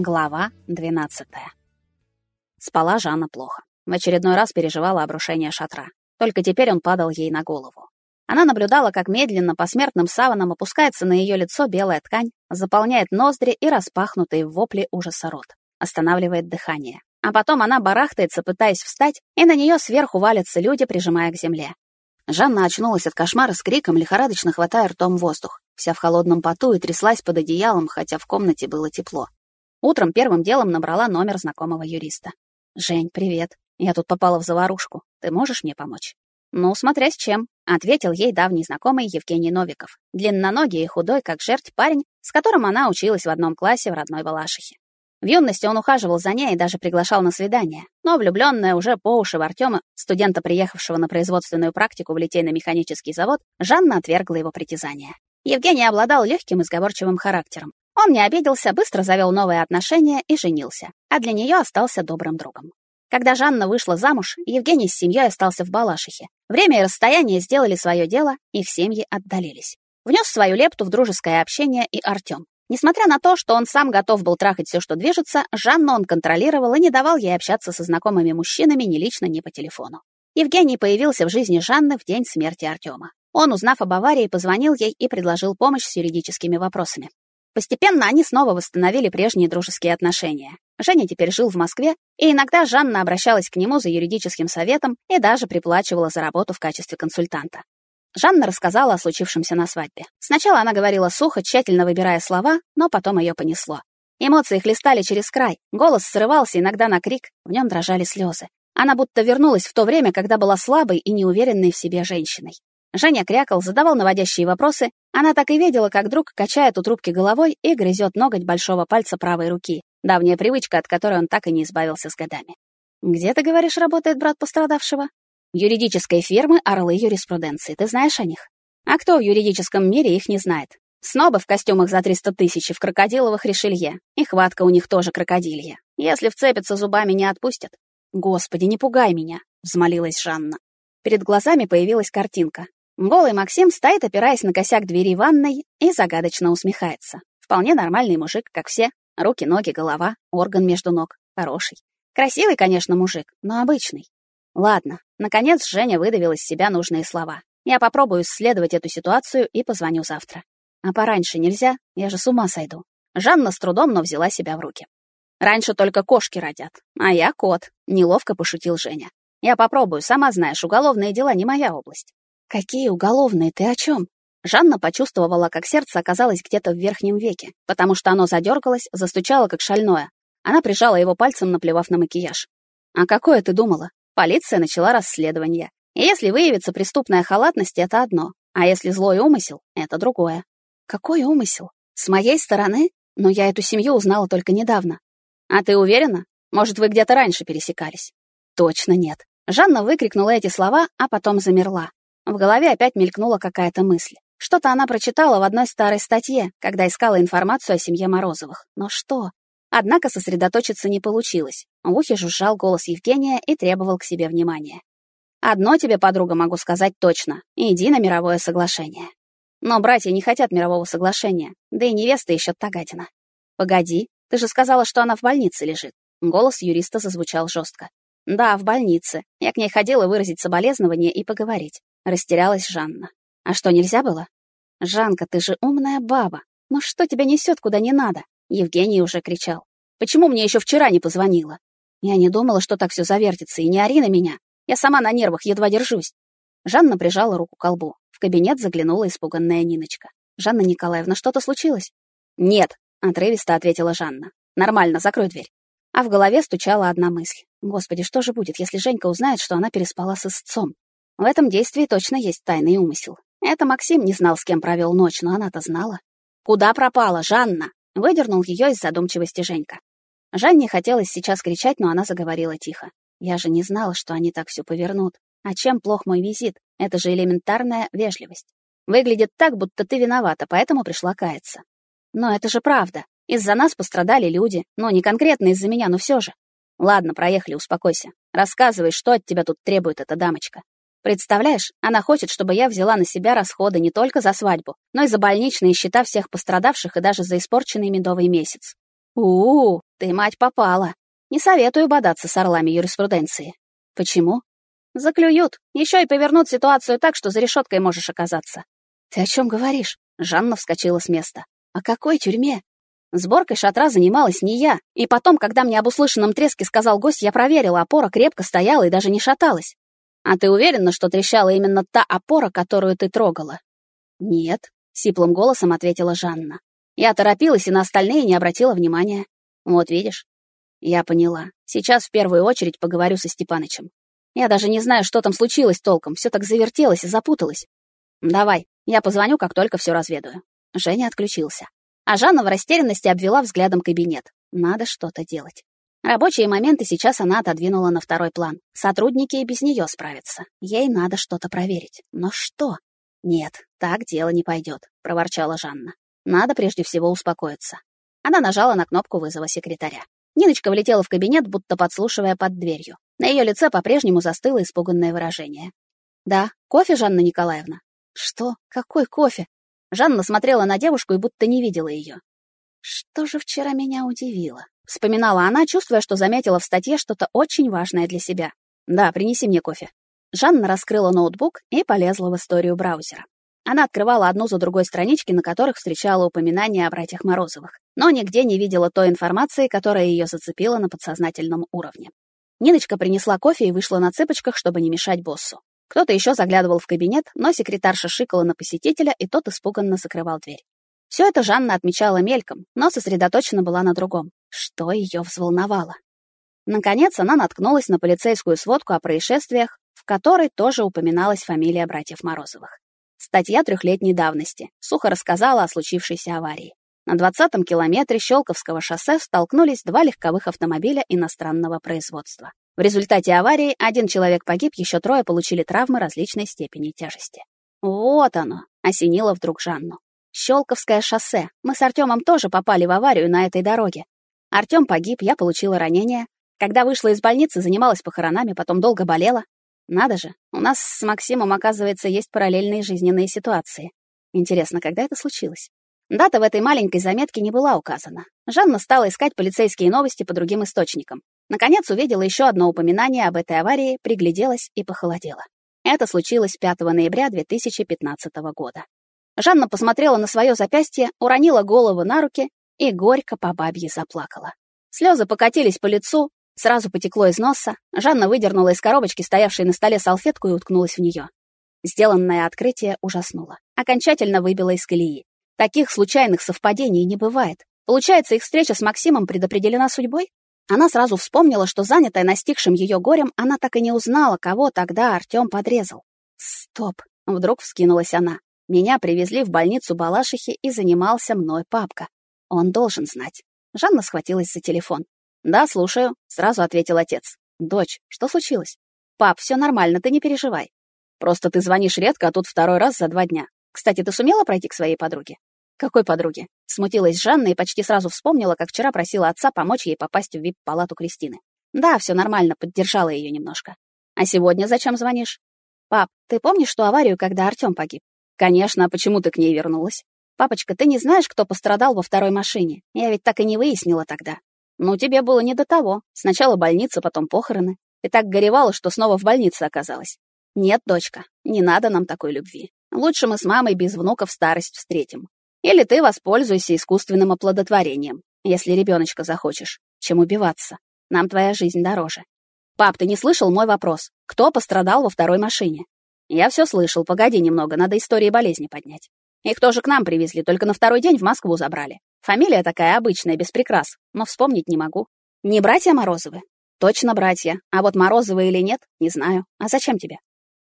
Глава 12. Спала Жанна плохо. В очередной раз переживала обрушение шатра. Только теперь он падал ей на голову. Она наблюдала, как медленно по смертным саванам опускается на ее лицо белая ткань, заполняет ноздри и распахнутые в вопле ужаса рот, останавливает дыхание. А потом она барахтается, пытаясь встать, и на нее сверху валятся люди, прижимая к земле. Жанна очнулась от кошмара с криком, лихорадочно хватая ртом воздух, вся в холодном поту и тряслась под одеялом, хотя в комнате было тепло. Утром первым делом набрала номер знакомого юриста. «Жень, привет. Я тут попала в заварушку. Ты можешь мне помочь?» «Ну, смотря с чем», — ответил ей давний знакомый Евгений Новиков, длинноногий и худой, как жерть парень, с которым она училась в одном классе в родной Балашихе. В юности он ухаживал за ней и даже приглашал на свидание, но влюбленная уже по уши в Артема, студента, приехавшего на производственную практику в литейно-механический завод, Жанна отвергла его притязания. Евгений обладал легким и сговорчивым характером, он не обиделся, быстро завел новые отношения и женился, а для нее остался добрым другом. Когда Жанна вышла замуж, Евгений с семьей остался в Балашихе. Время и расстояние сделали свое дело, их семьи отдалились. Внес свою лепту в дружеское общение и Артем. Несмотря на то, что он сам готов был трахать все, что движется, Жанну он контролировал и не давал ей общаться со знакомыми мужчинами ни лично, ни по телефону. Евгений появился в жизни Жанны в день смерти Артема. Он, узнав об аварии, позвонил ей и предложил помощь с юридическими вопросами. Постепенно они снова восстановили прежние дружеские отношения. Женя теперь жил в Москве, и иногда Жанна обращалась к нему за юридическим советом и даже приплачивала за работу в качестве консультанта. Жанна рассказала о случившемся на свадьбе. Сначала она говорила сухо, тщательно выбирая слова, но потом ее понесло. Эмоции хлестали через край, голос срывался иногда на крик, в нем дрожали слезы. Она будто вернулась в то время, когда была слабой и неуверенной в себе женщиной. Женя крякал, задавал наводящие вопросы. Она так и видела, как друг качает у трубки головой и грызет ноготь большого пальца правой руки. Давняя привычка, от которой он так и не избавился с годами. «Где, ты говоришь, работает брат пострадавшего?» «Юридической фирмы «Орлы юриспруденции». Ты знаешь о них?» «А кто в юридическом мире их не знает?» Снобы в костюмах за 300 тысяч в крокодиловых решелье. И хватка у них тоже крокодилья. Если вцепятся зубами, не отпустят. «Господи, не пугай меня», — взмолилась Жанна. Перед глазами появилась картинка. Голый Максим стоит, опираясь на косяк двери ванной, и загадочно усмехается. Вполне нормальный мужик, как все. Руки, ноги, голова, орган между ног. Хороший. Красивый, конечно, мужик, но обычный. Ладно, наконец Женя выдавил из себя нужные слова. Я попробую исследовать эту ситуацию и позвоню завтра. А пораньше нельзя, я же с ума сойду. Жанна с трудом, но взяла себя в руки. Раньше только кошки родят, а я кот, неловко пошутил Женя. Я попробую, сама знаешь, уголовные дела не моя область. «Какие уголовные? Ты о чем?» Жанна почувствовала, как сердце оказалось где-то в верхнем веке, потому что оно задергалось, застучало, как шальное. Она прижала его пальцем, наплевав на макияж. «А какое ты думала? Полиция начала расследование. И если выявится преступная халатность, это одно, а если злой умысел, это другое». «Какой умысел? С моей стороны? Но я эту семью узнала только недавно». «А ты уверена? Может, вы где-то раньше пересекались?» «Точно нет». Жанна выкрикнула эти слова, а потом замерла. В голове опять мелькнула какая-то мысль. Что-то она прочитала в одной старой статье, когда искала информацию о семье Морозовых. Но что? Однако сосредоточиться не получилось. В ухе жужжал голос Евгения и требовал к себе внимания. «Одно тебе, подруга, могу сказать точно. Иди на мировое соглашение». Но братья не хотят мирового соглашения, да и невеста еще та гадина. «Погоди, ты же сказала, что она в больнице лежит». Голос юриста зазвучал жестко. «Да, в больнице. Я к ней ходила выразить соболезнования и поговорить. Растерялась Жанна. А что, нельзя было? Жанка, ты же умная баба. Ну что тебя несет куда не надо? Евгений уже кричал. Почему мне еще вчера не позвонила? Я не думала, что так все завертится, и не ори на меня. Я сама на нервах едва держусь. Жанна прижала руку к колбу. В кабинет заглянула испуганная Ниночка. «Жанна Николаевна, что-то случилось?» «Нет», — отрывисто ответила Жанна. «Нормально, закрой дверь». А в голове стучала одна мысль. «Господи, что же будет, если Женька узнает, что она переспала с истцом? В этом действии точно есть тайный умысел. Это Максим не знал, с кем провел ночь, но она-то знала. «Куда пропала, Жанна?» — выдернул ее из задумчивости Женька. Жанне хотелось сейчас кричать, но она заговорила тихо. «Я же не знала, что они так все повернут. А чем плох мой визит? Это же элементарная вежливость. Выглядит так, будто ты виновата, поэтому пришла каяться. Но это же правда. Из-за нас пострадали люди. Ну, не конкретно из-за меня, но все же. Ладно, проехали, успокойся. Рассказывай, что от тебя тут требует эта дамочка. Представляешь, она хочет, чтобы я взяла на себя расходы не только за свадьбу, но и за больничные счета всех пострадавших и даже за испорченный медовый месяц. у, -у ты, мать, попала. Не советую бодаться с орлами юриспруденции. Почему? Заклюют, еще и повернут ситуацию так, что за решеткой можешь оказаться. Ты о чем говоришь? Жанна вскочила с места. О какой тюрьме? Сборкой шатра занималась не я, и потом, когда мне об услышанном треске сказал гость, я проверила, опора крепко стояла и даже не шаталась. А ты уверена, что трещала именно та опора, которую ты трогала? Нет, сиплым голосом ответила Жанна. Я торопилась и на остальные не обратила внимания. Вот видишь? Я поняла. Сейчас в первую очередь поговорю со Степанычем. Я даже не знаю, что там случилось толком, все так завертелось и запуталось. Давай, я позвоню, как только все разведаю. Женя отключился. А Жанна в растерянности обвела взглядом кабинет. Надо что-то делать. Рабочие моменты сейчас она отодвинула на второй план. Сотрудники и без нее справятся. Ей надо что-то проверить. Но что? Нет, так дело не пойдет, проворчала Жанна. Надо прежде всего успокоиться. Она нажала на кнопку вызова секретаря. Ниночка влетела в кабинет, будто подслушивая под дверью. На ее лице по-прежнему застыло испуганное выражение. «Да, кофе, Жанна Николаевна?» «Что? Какой кофе?» Жанна смотрела на девушку и будто не видела ее. «Что же вчера меня удивило?» Вспоминала она, чувствуя, что заметила в статье что-то очень важное для себя. «Да, принеси мне кофе». Жанна раскрыла ноутбук и полезла в историю браузера. Она открывала одну за другой странички, на которых встречала упоминания о братьях Морозовых, но нигде не видела той информации, которая ее зацепила на подсознательном уровне. Ниночка принесла кофе и вышла на цыпочках, чтобы не мешать боссу. Кто-то еще заглядывал в кабинет, но секретарша шикала на посетителя, и тот испуганно закрывал дверь. Все это Жанна отмечала мельком, но сосредоточена была на другом. Что ее взволновало? Наконец она наткнулась на полицейскую сводку о происшествиях, в которой тоже упоминалась фамилия братьев Морозовых. Статья трехлетней давности сухо рассказала о случившейся аварии. На 20-м километре Щелковского шоссе столкнулись два легковых автомобиля иностранного производства. В результате аварии один человек погиб, еще трое получили травмы различной степени тяжести. Вот оно, осенило вдруг Жанну. Щелковское шоссе. Мы с Артемом тоже попали в аварию на этой дороге. Артем погиб, я получила ранение. Когда вышла из больницы, занималась похоронами, потом долго болела. Надо же, у нас с Максимом, оказывается, есть параллельные жизненные ситуации. Интересно, когда это случилось? Дата в этой маленькой заметке не была указана. Жанна стала искать полицейские новости по другим источникам. Наконец увидела еще одно упоминание об этой аварии, пригляделась и похолодела. Это случилось 5 ноября 2015 года. Жанна посмотрела на свое запястье, уронила голову на руки и горько по бабье заплакала. Слезы покатились по лицу, сразу потекло из носа. Жанна выдернула из коробочки, стоявшей на столе, салфетку и уткнулась в нее. Сделанное открытие ужаснуло. Окончательно выбило из колеи. Таких случайных совпадений не бывает. Получается, их встреча с Максимом предопределена судьбой? Она сразу вспомнила, что занятая настигшим ее горем, она так и не узнала, кого тогда Артём подрезал. Стоп, вдруг вскинулась она. Меня привезли в больницу Балашихи и занимался мной папка. Он должен знать. Жанна схватилась за телефон. «Да, слушаю», — сразу ответил отец. «Дочь, что случилось?» «Пап, все нормально, ты не переживай. Просто ты звонишь редко, а тут второй раз за два дня. Кстати, ты сумела пройти к своей подруге?» «Какой подруге?» Смутилась Жанна и почти сразу вспомнила, как вчера просила отца помочь ей попасть в вип-палату Кристины. «Да, все нормально, поддержала ее немножко. А сегодня зачем звонишь?» «Пап, ты помнишь ту аварию, когда Артем погиб?» «Конечно, а почему ты к ней вернулась?» «Папочка, ты не знаешь, кто пострадал во второй машине? Я ведь так и не выяснила тогда». «Ну, тебе было не до того. Сначала больница, потом похороны. Ты так горевала, что снова в больнице оказалась». «Нет, дочка, не надо нам такой любви. Лучше мы с мамой без внуков старость встретим. Или ты воспользуйся искусственным оплодотворением, если ребеночка захочешь, чем убиваться. Нам твоя жизнь дороже. Пап, ты не слышал мой вопрос? Кто пострадал во второй машине? Я все слышал, погоди немного, надо истории болезни поднять. Их тоже к нам привезли, только на второй день в Москву забрали. Фамилия такая обычная, без прикрас, но вспомнить не могу. Не братья Морозовы? Точно братья. А вот Морозовы или нет, не знаю. А зачем тебе?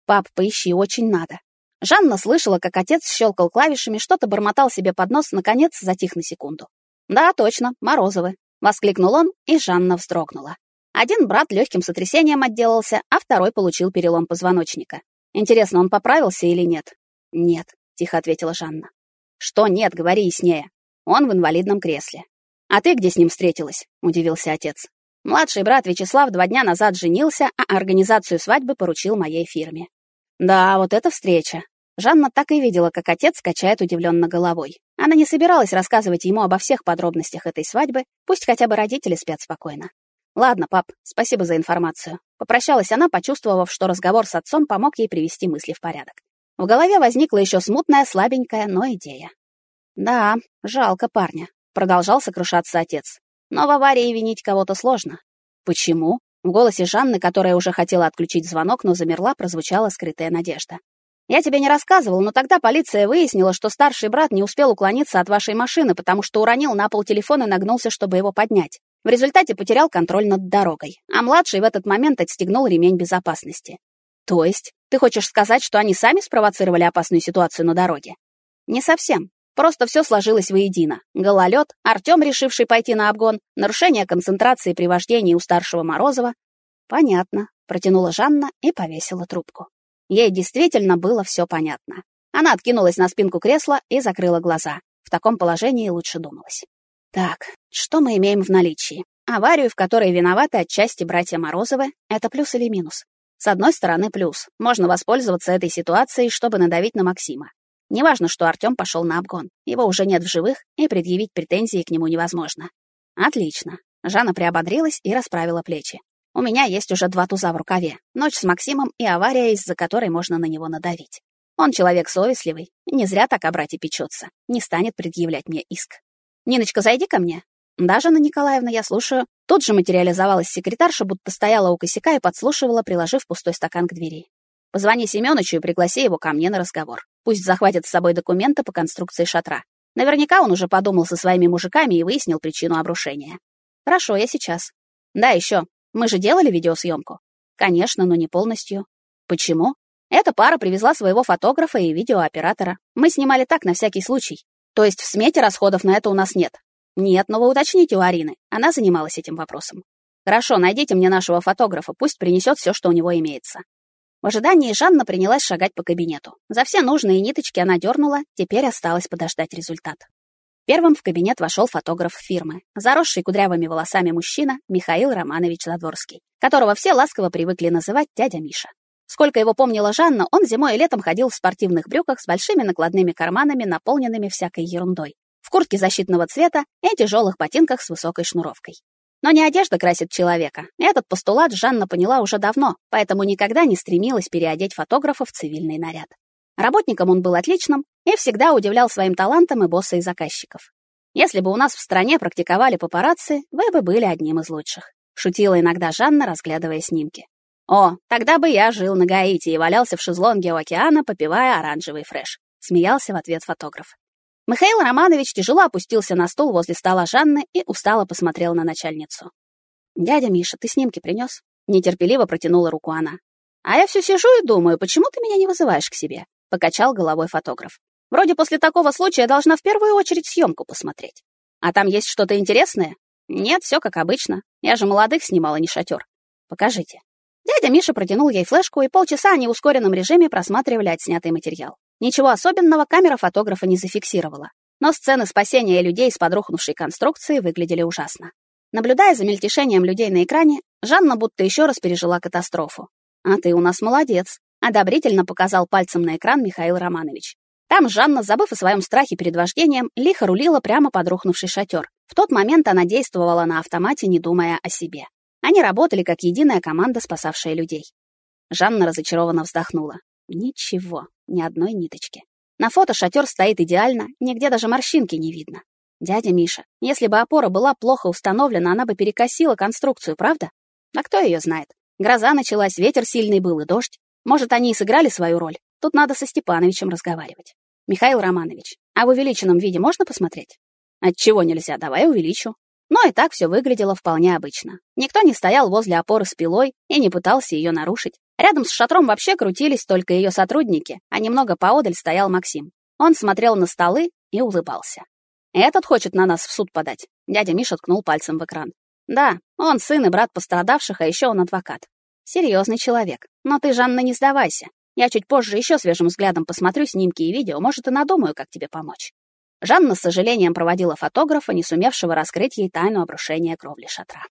Пап, поищи, очень надо. Жанна слышала, как отец щелкал клавишами, что-то бормотал себе под нос, наконец затих на секунду. «Да, точно, Морозовы», — воскликнул он, и Жанна вздрогнула. Один брат легким сотрясением отделался, а второй получил перелом позвоночника. Интересно, он поправился или нет? «Нет», — тихо ответила Жанна. «Что нет, говори яснее. Он в инвалидном кресле». «А ты где с ним встретилась?» — удивился отец. «Младший брат Вячеслав два дня назад женился, а организацию свадьбы поручил моей фирме». «Да, вот эта встреча. Жанна так и видела, как отец качает удивленно головой. Она не собиралась рассказывать ему обо всех подробностях этой свадьбы, пусть хотя бы родители спят спокойно. Ладно, пап, спасибо за информацию. Попрощалась она, почувствовав, что разговор с отцом помог ей привести мысли в порядок. В голове возникла еще смутная, слабенькая, но идея. Да, жалко парня, продолжал сокрушаться отец. Но в аварии винить кого-то сложно. Почему? В голосе Жанны, которая уже хотела отключить звонок, но замерла, прозвучала скрытая надежда. Я тебе не рассказывал, но тогда полиция выяснила, что старший брат не успел уклониться от вашей машины, потому что уронил на пол телефон и нагнулся, чтобы его поднять. В результате потерял контроль над дорогой, а младший в этот момент отстегнул ремень безопасности. То есть, ты хочешь сказать, что они сами спровоцировали опасную ситуацию на дороге? Не совсем. Просто все сложилось воедино. Гололед, Артем, решивший пойти на обгон, нарушение концентрации при вождении у старшего Морозова. Понятно, протянула Жанна и повесила трубку. Ей действительно было все понятно. Она откинулась на спинку кресла и закрыла глаза. В таком положении лучше думалось. Так, что мы имеем в наличии? Аварию, в которой виноваты отчасти братья Морозовы, это плюс или минус? С одной стороны, плюс. Можно воспользоваться этой ситуацией, чтобы надавить на Максима. Неважно, что Артём пошел на обгон. Его уже нет в живых, и предъявить претензии к нему невозможно. Отлично. Жанна приободрилась и расправила плечи. У меня есть уже два туза в рукаве. Ночь с Максимом и авария, из-за которой можно на него надавить. Он человек совестливый, не зря так о брате печется, не станет предъявлять мне иск. «Ниночка, зайди ко мне». «Да, Жанна Николаевна, я слушаю». Тут же материализовалась секретарша, будто стояла у косяка и подслушивала, приложив пустой стакан к двери. «Позвони Семёнычу и пригласи его ко мне на разговор. Пусть захватит с собой документы по конструкции шатра. Наверняка он уже подумал со своими мужиками и выяснил причину обрушения. Хорошо, я сейчас. Да, еще. Мы же делали видеосъемку? Конечно, но не полностью. Почему? Эта пара привезла своего фотографа и видеооператора. Мы снимали так, на всякий случай. То есть в смете расходов на это у нас нет. Нет, но вы уточните у Арины. Она занималась этим вопросом. Хорошо, найдите мне нашего фотографа, пусть принесет все, что у него имеется. В ожидании Жанна принялась шагать по кабинету. За все нужные ниточки она дернула, теперь осталось подождать результат. Первым в кабинет вошел фотограф фирмы, заросший кудрявыми волосами мужчина Михаил Романович Задворский, которого все ласково привыкли называть дядя Миша. Сколько его помнила Жанна, он зимой и летом ходил в спортивных брюках с большими накладными карманами, наполненными всякой ерундой, в куртке защитного цвета и тяжелых ботинках с высокой шнуровкой. Но не одежда красит человека. Этот постулат Жанна поняла уже давно, поэтому никогда не стремилась переодеть фотографа в цивильный наряд. Работником он был отличным и всегда удивлял своим талантом и босса и заказчиков. Если бы у нас в стране практиковали папарацци, вы бы были одним из лучших. Шутила иногда Жанна, разглядывая снимки. О, тогда бы я жил на Гаити и валялся в шезлонге у океана, попивая оранжевый фреш. Смеялся в ответ фотограф. Михаил Романович тяжело опустился на стул возле стола Жанны и устало посмотрел на начальницу. «Дядя Миша, ты снимки принес?» Нетерпеливо протянула руку она. «А я все сижу и думаю, почему ты меня не вызываешь к себе? покачал головой фотограф. Вроде после такого случая должна в первую очередь съемку посмотреть. А там есть что-то интересное? Нет, все как обычно. Я же молодых снимала, не шатер. Покажите. Дядя Миша протянул ей флешку, и полчаса они в ускоренном режиме просматривали отснятый материал. Ничего особенного камера фотографа не зафиксировала. Но сцены спасения людей с подрухнувшей конструкцией выглядели ужасно. Наблюдая за мельтешением людей на экране, Жанна будто еще раз пережила катастрофу. «А ты у нас молодец», одобрительно показал пальцем на экран Михаил Романович. Там Жанна, забыв о своем страхе перед вождением, лихо рулила прямо под рухнувший шатер. В тот момент она действовала на автомате, не думая о себе. Они работали как единая команда, спасавшая людей. Жанна разочарованно вздохнула. Ничего, ни одной ниточки. На фото шатер стоит идеально, нигде даже морщинки не видно. Дядя Миша, если бы опора была плохо установлена, она бы перекосила конструкцию, правда? А кто ее знает? Гроза началась, ветер сильный был и дождь. Может, они и сыграли свою роль. Тут надо со Степановичем разговаривать. Михаил Романович, а в увеличенном виде можно посмотреть? Отчего нельзя? Давай увеличу. Но и так все выглядело вполне обычно. Никто не стоял возле опоры с пилой и не пытался ее нарушить. Рядом с шатром вообще крутились только ее сотрудники, а немного поодаль стоял Максим. Он смотрел на столы и улыбался. «Этот хочет на нас в суд подать», — дядя Миша ткнул пальцем в экран. «Да, он сын и брат пострадавших, а еще он адвокат. Серьезный человек. Но ты, Жанна, не сдавайся. Я чуть позже еще свежим взглядом посмотрю снимки и видео, может, и надумаю, как тебе помочь. Жанна с сожалением проводила фотографа, не сумевшего раскрыть ей тайну обрушения кровли шатра.